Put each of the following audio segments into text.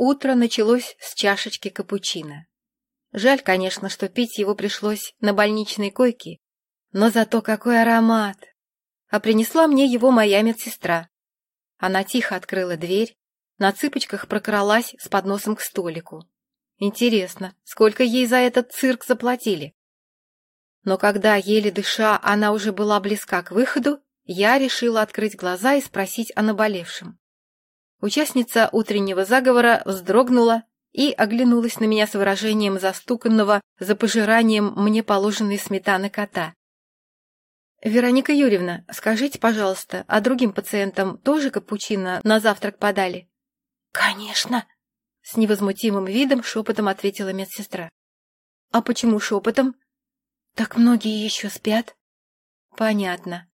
Утро началось с чашечки капучино. Жаль, конечно, что пить его пришлось на больничной койке, но зато какой аромат! А принесла мне его моя медсестра. Она тихо открыла дверь, на цыпочках прокралась с подносом к столику. Интересно, сколько ей за этот цирк заплатили? Но когда, еле дыша, она уже была близка к выходу, я решила открыть глаза и спросить о наболевшем. Участница утреннего заговора вздрогнула и оглянулась на меня с выражением застуканного за пожиранием мне положенной сметаны кота. «Вероника Юрьевна, скажите, пожалуйста, а другим пациентам тоже капучино на завтрак подали?» «Конечно!» — с невозмутимым видом шепотом ответила медсестра. «А почему шепотом?» «Так многие еще спят». «Понятно».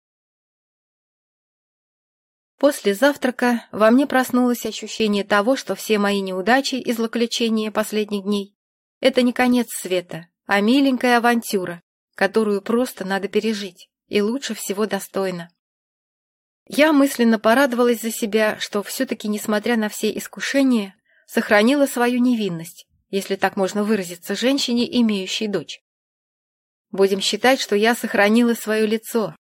После завтрака во мне проснулось ощущение того, что все мои неудачи и злоключения последних дней — это не конец света, а миленькая авантюра, которую просто надо пережить, и лучше всего достойно. Я мысленно порадовалась за себя, что все-таки, несмотря на все искушения, сохранила свою невинность, если так можно выразиться женщине, имеющей дочь. Будем считать, что я сохранила свое лицо.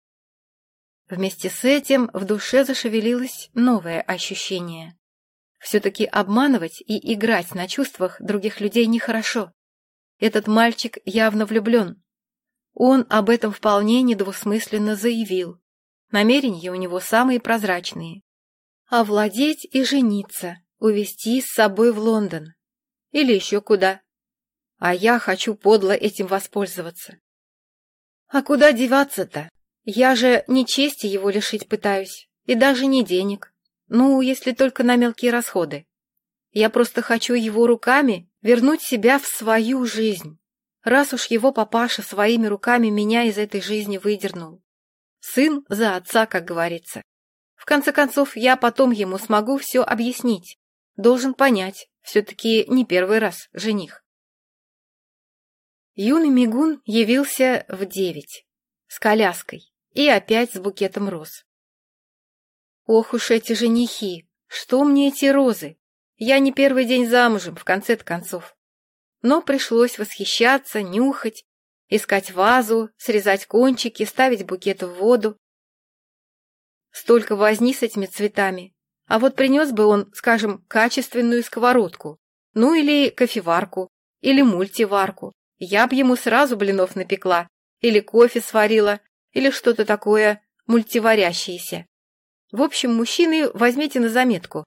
Вместе с этим в душе зашевелилось новое ощущение. Все-таки обманывать и играть на чувствах других людей нехорошо. Этот мальчик явно влюблен. Он об этом вполне недвусмысленно заявил. Намерения у него самые прозрачные. Овладеть и жениться, увезти с собой в Лондон. Или еще куда. А я хочу подло этим воспользоваться. А куда деваться-то? Я же не чести его лишить пытаюсь, и даже не денег. Ну, если только на мелкие расходы. Я просто хочу его руками вернуть себя в свою жизнь, раз уж его папаша своими руками меня из этой жизни выдернул. Сын за отца, как говорится. В конце концов, я потом ему смогу все объяснить. Должен понять, все-таки не первый раз жених. Юный мигун явился в девять, с коляской и опять с букетом роз. Ох уж эти женихи! Что мне эти розы? Я не первый день замужем, в конце-то концов. Но пришлось восхищаться, нюхать Искать вазу, срезать кончики, ставить букет в воду. Столько возни с этими цветами. А вот принес бы он, скажем, качественную сковородку, ну или кофеварку, или мультиварку. Я б ему сразу блинов напекла, или кофе сварила, или что-то такое мультиварящееся. В общем, мужчины возьмите на заметку.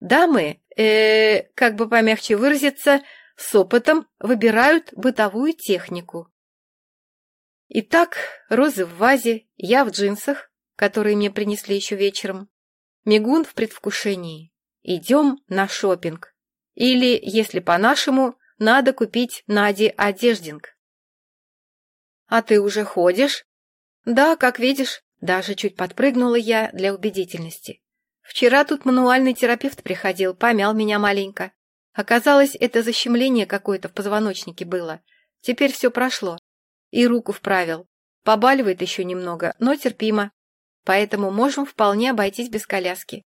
Дамы, э, как бы помягче выразиться, с опытом выбирают бытовую технику. Итак, розы в вазе, я в джинсах, которые мне принесли еще вечером. Мигун в предвкушении. Идем на шопинг. Или, если по-нашему, надо купить Наде одеждинг. А ты уже ходишь? Да, как видишь, даже чуть подпрыгнула я для убедительности. Вчера тут мануальный терапевт приходил, помял меня маленько. Оказалось, это защемление какое-то в позвоночнике было. Теперь все прошло и руку вправил. Побаливает еще немного, но терпимо. Поэтому можем вполне обойтись без коляски.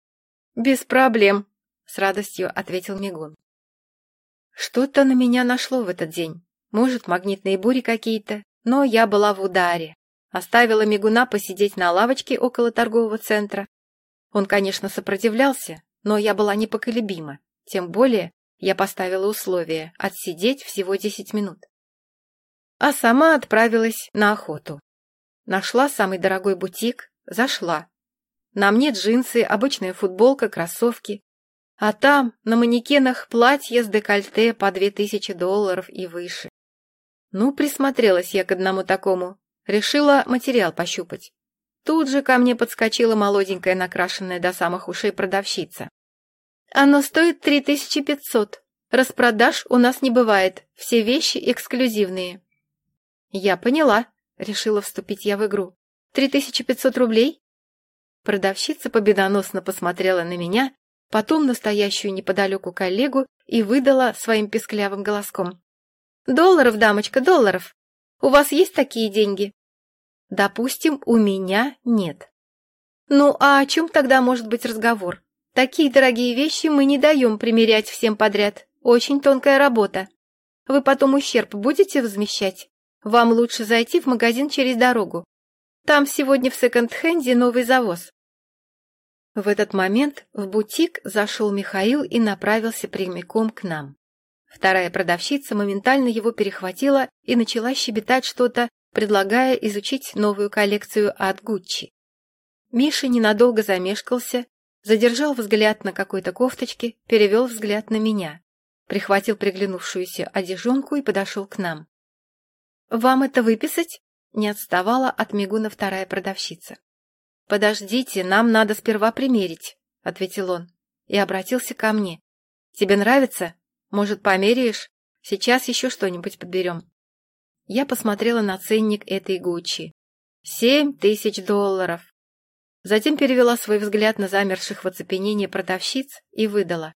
Без проблем, с радостью ответил Мигун. Что-то на меня нашло в этот день. Может, магнитные бури какие-то, но я была в ударе. Оставила Мигуна посидеть на лавочке около торгового центра. Он, конечно, сопротивлялся, но я была непоколебима. Тем более я поставила условие отсидеть всего десять минут а сама отправилась на охоту. Нашла самый дорогой бутик, зашла. На мне джинсы, обычная футболка, кроссовки. А там на манекенах платье с декольте по две тысячи долларов и выше. Ну, присмотрелась я к одному такому. Решила материал пощупать. Тут же ко мне подскочила молоденькая, накрашенная до самых ушей продавщица. «Оно стоит три тысячи пятьсот. Распродаж у нас не бывает, все вещи эксклюзивные». «Я поняла», — решила вступить я в игру. «Три тысячи пятьсот рублей?» Продавщица победоносно посмотрела на меня, потом настоящую неподалеку коллегу и выдала своим песклявым голоском. «Долларов, дамочка, долларов! У вас есть такие деньги?» «Допустим, у меня нет». «Ну, а о чем тогда может быть разговор? Такие дорогие вещи мы не даем примерять всем подряд. Очень тонкая работа. Вы потом ущерб будете возмещать? Вам лучше зайти в магазин через дорогу. Там сегодня в секонд-хенде новый завоз. В этот момент в бутик зашел Михаил и направился прямиком к нам. Вторая продавщица моментально его перехватила и начала щебетать что-то, предлагая изучить новую коллекцию от Гуччи. Миша ненадолго замешкался, задержал взгляд на какой-то кофточке, перевел взгляд на меня, прихватил приглянувшуюся одежонку и подошел к нам. «Вам это выписать?» — не отставала от Мигуна вторая продавщица. «Подождите, нам надо сперва примерить», — ответил он и обратился ко мне. «Тебе нравится? Может, померяешь? Сейчас еще что-нибудь подберем». Я посмотрела на ценник этой Гуччи. Семь тысяч долларов. Затем перевела свой взгляд на замерших в оцепенении продавщиц и выдала.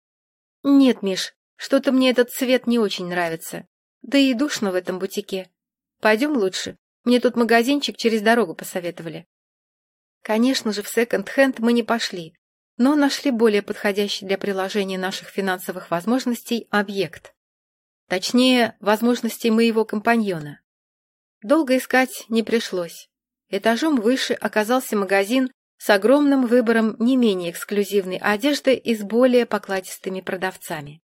«Нет, Миш, что-то мне этот цвет не очень нравится. Да и душно в этом бутике. Пойдем лучше. Мне тут магазинчик через дорогу посоветовали». Конечно же, в секонд-хенд мы не пошли, но нашли более подходящий для приложения наших финансовых возможностей объект. Точнее, возможностей моего компаньона. Долго искать не пришлось. Этажом выше оказался магазин с огромным выбором не менее эксклюзивной одежды и с более покладистыми продавцами.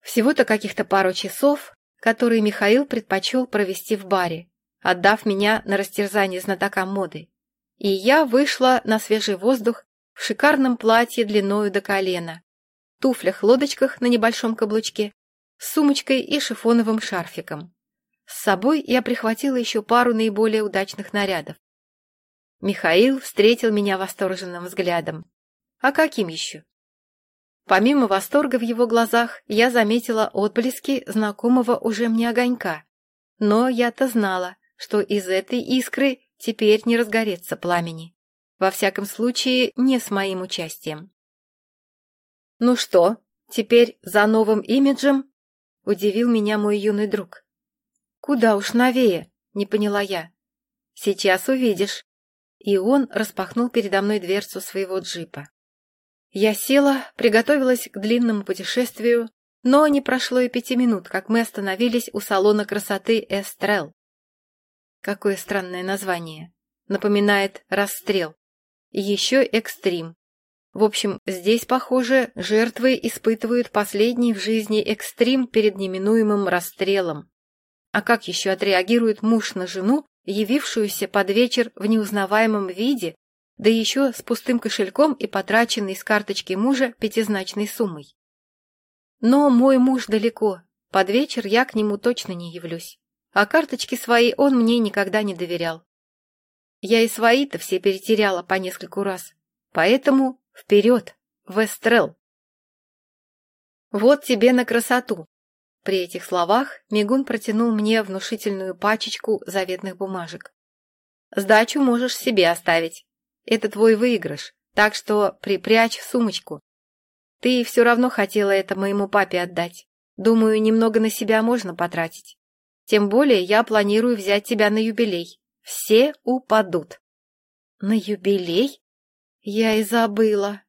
Всего-то каких-то пару часов, которые Михаил предпочел провести в баре, отдав меня на растерзание знатокам моды и я вышла на свежий воздух в шикарном платье длиною до колена, туфлях-лодочках на небольшом каблучке, с сумочкой и шифоновым шарфиком. С собой я прихватила еще пару наиболее удачных нарядов. Михаил встретил меня восторженным взглядом. А каким еще? Помимо восторга в его глазах, я заметила отблески знакомого уже мне огонька. Но я-то знала, что из этой искры теперь не разгореться пламени. Во всяком случае, не с моим участием. «Ну что, теперь за новым имиджем?» — удивил меня мой юный друг. «Куда уж новее?» — не поняла я. «Сейчас увидишь». И он распахнул передо мной дверцу своего джипа. Я села, приготовилась к длинному путешествию, но не прошло и пяти минут, как мы остановились у салона красоты Эстрел. Какое странное название. Напоминает расстрел. Еще экстрим. В общем, здесь, похоже, жертвы испытывают последний в жизни экстрим перед неминуемым расстрелом. А как еще отреагирует муж на жену, явившуюся под вечер в неузнаваемом виде, да еще с пустым кошельком и потраченной с карточки мужа пятизначной суммой? Но мой муж далеко, под вечер я к нему точно не явлюсь а карточки свои он мне никогда не доверял. Я и свои-то все перетеряла по нескольку раз, поэтому вперед, в Эстрел. Вот тебе на красоту. При этих словах Мигун протянул мне внушительную пачечку заветных бумажек. Сдачу можешь себе оставить. Это твой выигрыш, так что припрячь в сумочку. Ты все равно хотела это моему папе отдать. Думаю, немного на себя можно потратить. Тем более я планирую взять тебя на юбилей. Все упадут. На юбилей? Я и забыла.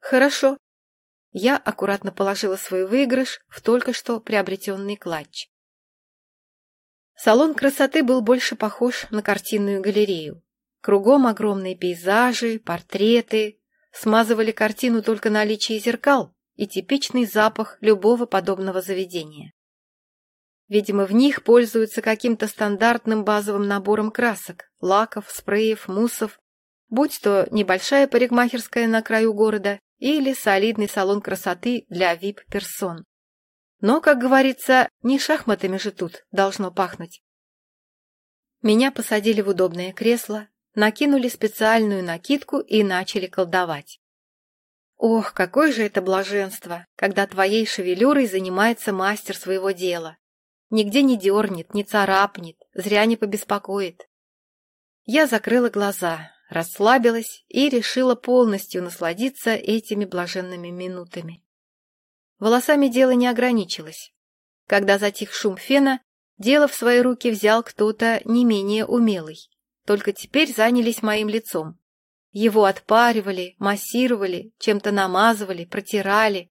Хорошо. Я аккуратно положила свой выигрыш в только что приобретенный клатч. Салон красоты был больше похож на картинную галерею. Кругом огромные пейзажи, портреты. Смазывали картину только наличие зеркал и типичный запах любого подобного заведения. Видимо, в них пользуются каким-то стандартным базовым набором красок, лаков, спреев, муссов, будь то небольшая парикмахерская на краю города или солидный салон красоты для вип-персон. Но, как говорится, не шахматами же тут должно пахнуть. Меня посадили в удобное кресло, накинули специальную накидку и начали колдовать. Ох, какое же это блаженство, когда твоей шевелюрой занимается мастер своего дела. Нигде не дернет, не царапнет, зря не побеспокоит. Я закрыла глаза, расслабилась и решила полностью насладиться этими блаженными минутами. Волосами дело не ограничилось. Когда затих шум фена, дело в свои руки взял кто-то не менее умелый. Только теперь занялись моим лицом. Его отпаривали, массировали, чем-то намазывали, протирали.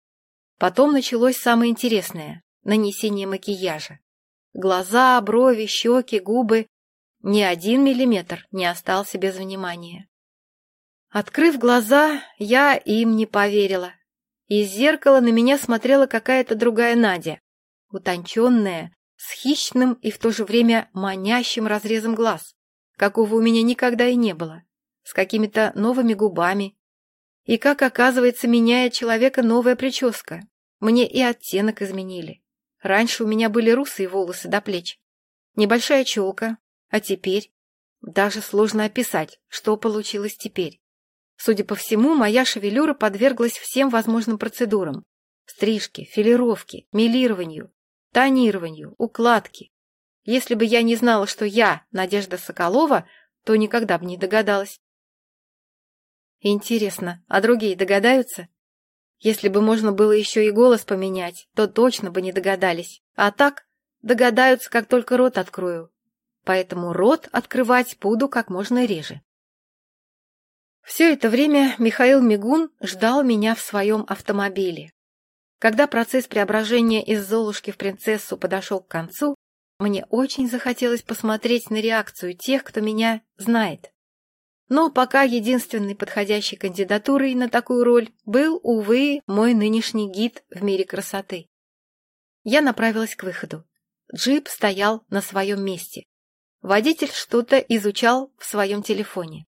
Потом началось самое интересное — нанесение макияжа. Глаза, брови, щеки, губы. Ни один миллиметр не остался без внимания. Открыв глаза, я им не поверила. Из зеркала на меня смотрела какая-то другая Надя, утонченная, с хищным и в то же время манящим разрезом глаз, какого у меня никогда и не было, с какими-то новыми губами. И, как оказывается, меняет человека новая прическа. Мне и оттенок изменили. Раньше у меня были русые волосы до плеч, небольшая челка, а теперь... Даже сложно описать, что получилось теперь. Судя по всему, моя шевелюра подверглась всем возможным процедурам. Стрижке, филировке, милированию, тонированию, укладке. Если бы я не знала, что я Надежда Соколова, то никогда бы не догадалась. Интересно, а другие догадаются? Если бы можно было еще и голос поменять, то точно бы не догадались. А так догадаются, как только рот открою. Поэтому рот открывать буду как можно реже. Все это время Михаил Мигун ждал меня в своем автомобиле. Когда процесс преображения из Золушки в принцессу подошел к концу, мне очень захотелось посмотреть на реакцию тех, кто меня знает. Но пока единственной подходящей кандидатурой на такую роль был, увы, мой нынешний гид в мире красоты. Я направилась к выходу. Джип стоял на своем месте. Водитель что-то изучал в своем телефоне.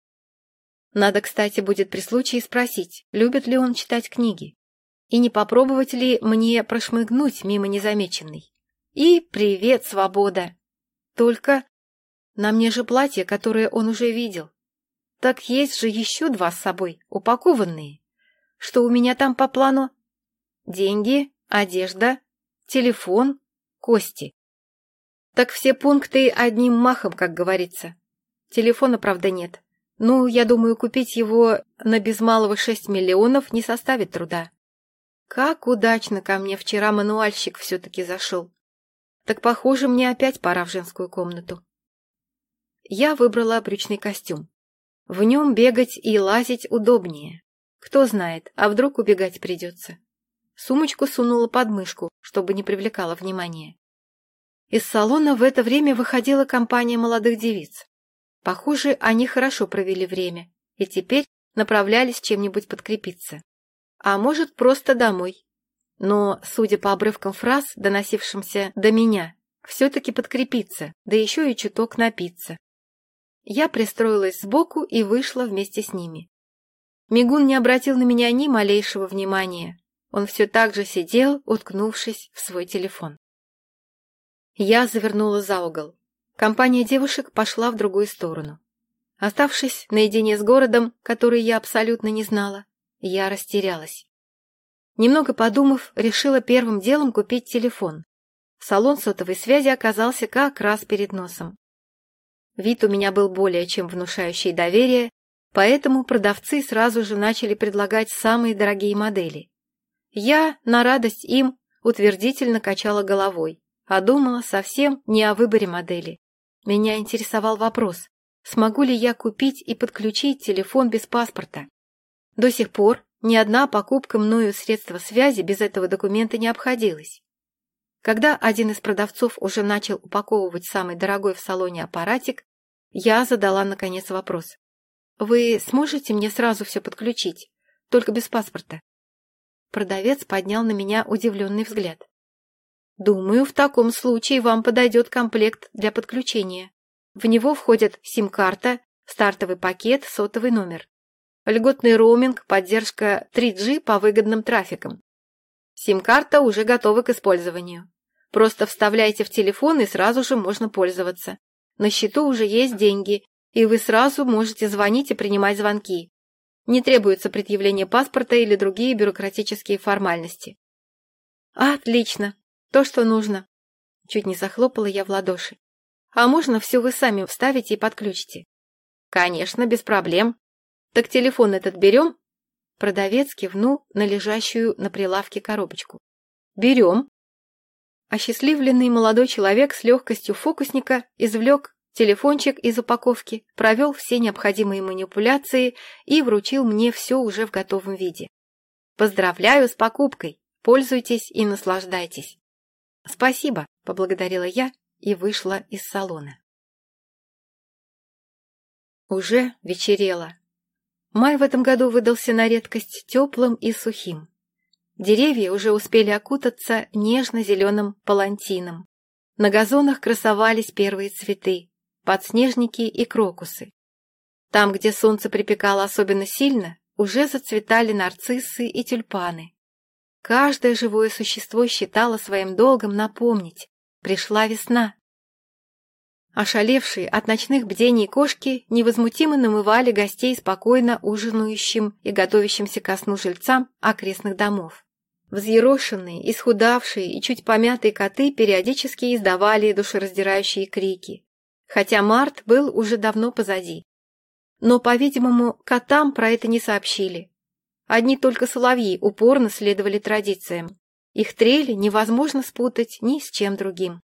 Надо, кстати, будет при случае спросить, любит ли он читать книги. И не попробовать ли мне прошмыгнуть мимо незамеченной. И привет, свобода! Только на мне же платье, которое он уже видел. Так есть же еще два с собой, упакованные. Что у меня там по плану? Деньги, одежда, телефон, кости. Так все пункты одним махом, как говорится. Телефона, правда, нет. Ну, я думаю, купить его на без малого шесть миллионов не составит труда. Как удачно ко мне вчера мануальщик все-таки зашел. Так, похоже, мне опять пора в женскую комнату. Я выбрала брючный костюм. В нем бегать и лазить удобнее. Кто знает, а вдруг убегать придется. Сумочку сунула под мышку, чтобы не привлекала внимания. Из салона в это время выходила компания молодых девиц. Похоже, они хорошо провели время и теперь направлялись чем-нибудь подкрепиться. А может, просто домой. Но, судя по обрывкам фраз, доносившимся до меня, все-таки подкрепиться, да еще и чуток напиться. Я пристроилась сбоку и вышла вместе с ними. Мигун не обратил на меня ни малейшего внимания. Он все так же сидел, уткнувшись в свой телефон. Я завернула за угол. Компания девушек пошла в другую сторону. Оставшись наедине с городом, который я абсолютно не знала, я растерялась. Немного подумав, решила первым делом купить телефон. Салон сотовой связи оказался как раз перед носом. Вид у меня был более чем внушающий доверие, поэтому продавцы сразу же начали предлагать самые дорогие модели. Я, на радость им, утвердительно качала головой, а думала совсем не о выборе модели. Меня интересовал вопрос, смогу ли я купить и подключить телефон без паспорта. До сих пор ни одна покупка мною средства связи без этого документа не обходилась. Когда один из продавцов уже начал упаковывать самый дорогой в салоне аппаратик, я задала, наконец, вопрос. «Вы сможете мне сразу все подключить, только без паспорта?» Продавец поднял на меня удивленный взгляд. «Думаю, в таком случае вам подойдет комплект для подключения. В него входят сим-карта, стартовый пакет, сотовый номер. Льготный роуминг, поддержка 3G по выгодным трафикам. Сим-карта уже готова к использованию. Просто вставляйте в телефон и сразу же можно пользоваться. На счету уже есть деньги, и вы сразу можете звонить и принимать звонки. Не требуется предъявление паспорта или другие бюрократические формальности. Отлично, то, что нужно. Чуть не захлопала я в ладоши. А можно все вы сами вставите и подключите? Конечно, без проблем. Так телефон этот берем? Продавец кивнул на лежащую на прилавке коробочку. Берем. Осчастливленный молодой человек с легкостью фокусника извлек телефончик из упаковки, провел все необходимые манипуляции и вручил мне все уже в готовом виде. Поздравляю с покупкой! Пользуйтесь и наслаждайтесь. Спасибо, поблагодарила я и вышла из салона. Уже вечерело. Май в этом году выдался на редкость теплым и сухим. Деревья уже успели окутаться нежно-зеленым палантином. На газонах красовались первые цветы, подснежники и крокусы. Там, где солнце припекало особенно сильно, уже зацветали нарциссы и тюльпаны. Каждое живое существо считало своим долгом напомнить — пришла весна. Ошалевшие от ночных бдений кошки невозмутимо намывали гостей спокойно ужинающим и готовящимся ко сну жильцам окрестных домов. Взъерошенные, исхудавшие и чуть помятые коты периодически издавали душераздирающие крики, хотя март был уже давно позади. Но, по-видимому, котам про это не сообщили. Одни только соловьи упорно следовали традициям. Их трели невозможно спутать ни с чем другим.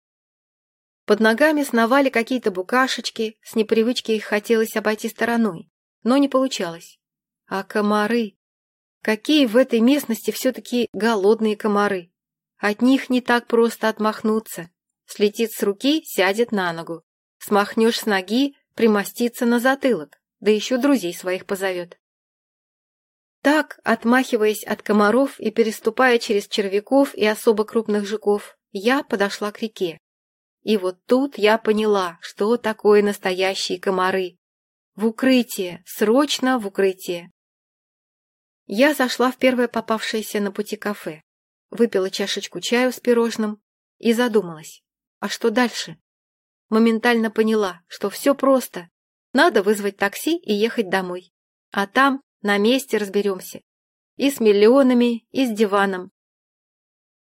Под ногами сновали какие-то букашечки, с непривычки их хотелось обойти стороной, но не получалось. А комары? Какие в этой местности все-таки голодные комары? От них не так просто отмахнуться. Слетит с руки, сядет на ногу. Смахнешь с ноги, примостится на затылок, да еще друзей своих позовет. Так, отмахиваясь от комаров и переступая через червяков и особо крупных жуков, я подошла к реке. И вот тут я поняла, что такое настоящие комары. В укрытие, срочно в укрытие. Я зашла в первое попавшееся на пути кафе, выпила чашечку чаю с пирожным и задумалась, а что дальше? Моментально поняла, что все просто. Надо вызвать такси и ехать домой. А там на месте разберемся. И с миллионами, и с диваном.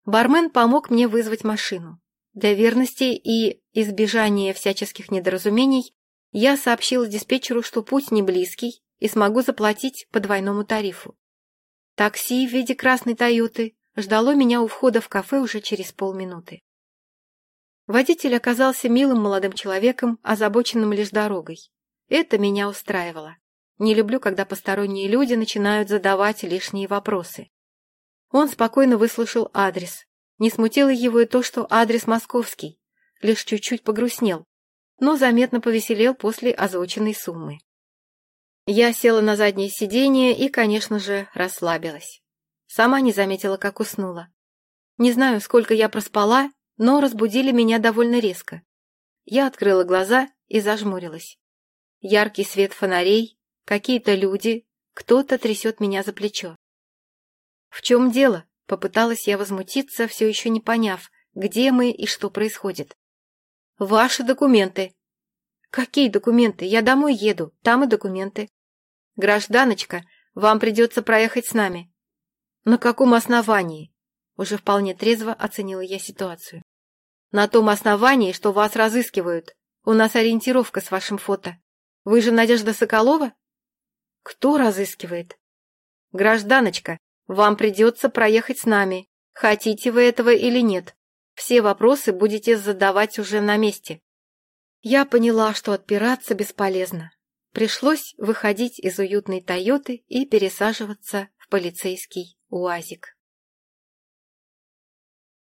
Бармен помог мне вызвать машину. Для верности и избежания всяческих недоразумений я сообщила диспетчеру, что путь не близкий и смогу заплатить по двойному тарифу. Такси в виде красной «Тойоты» ждало меня у входа в кафе уже через полминуты. Водитель оказался милым молодым человеком, озабоченным лишь дорогой. Это меня устраивало. Не люблю, когда посторонние люди начинают задавать лишние вопросы. Он спокойно выслушал адрес, не смутило его и то, что адрес московский, лишь чуть-чуть погрустнел, но заметно повеселел после озвученной суммы. Я села на заднее сиденье и, конечно же, расслабилась. Сама не заметила, как уснула. Не знаю, сколько я проспала, но разбудили меня довольно резко. Я открыла глаза и зажмурилась. Яркий свет фонарей, какие-то люди, кто-то трясет меня за плечо. «В чем дело?» Попыталась я возмутиться, все еще не поняв, где мы и что происходит. «Ваши документы». «Какие документы? Я домой еду, там и документы». «Гражданочка, вам придется проехать с нами». «На каком основании?» Уже вполне трезво оценила я ситуацию. «На том основании, что вас разыскивают. У нас ориентировка с вашим фото. Вы же Надежда Соколова?» «Кто разыскивает?» «Гражданочка, вам придется проехать с нами, хотите вы этого или нет. Все вопросы будете задавать уже на месте. Я поняла, что отпираться бесполезно. Пришлось выходить из уютной «Тойоты» и пересаживаться в полицейский УАЗик.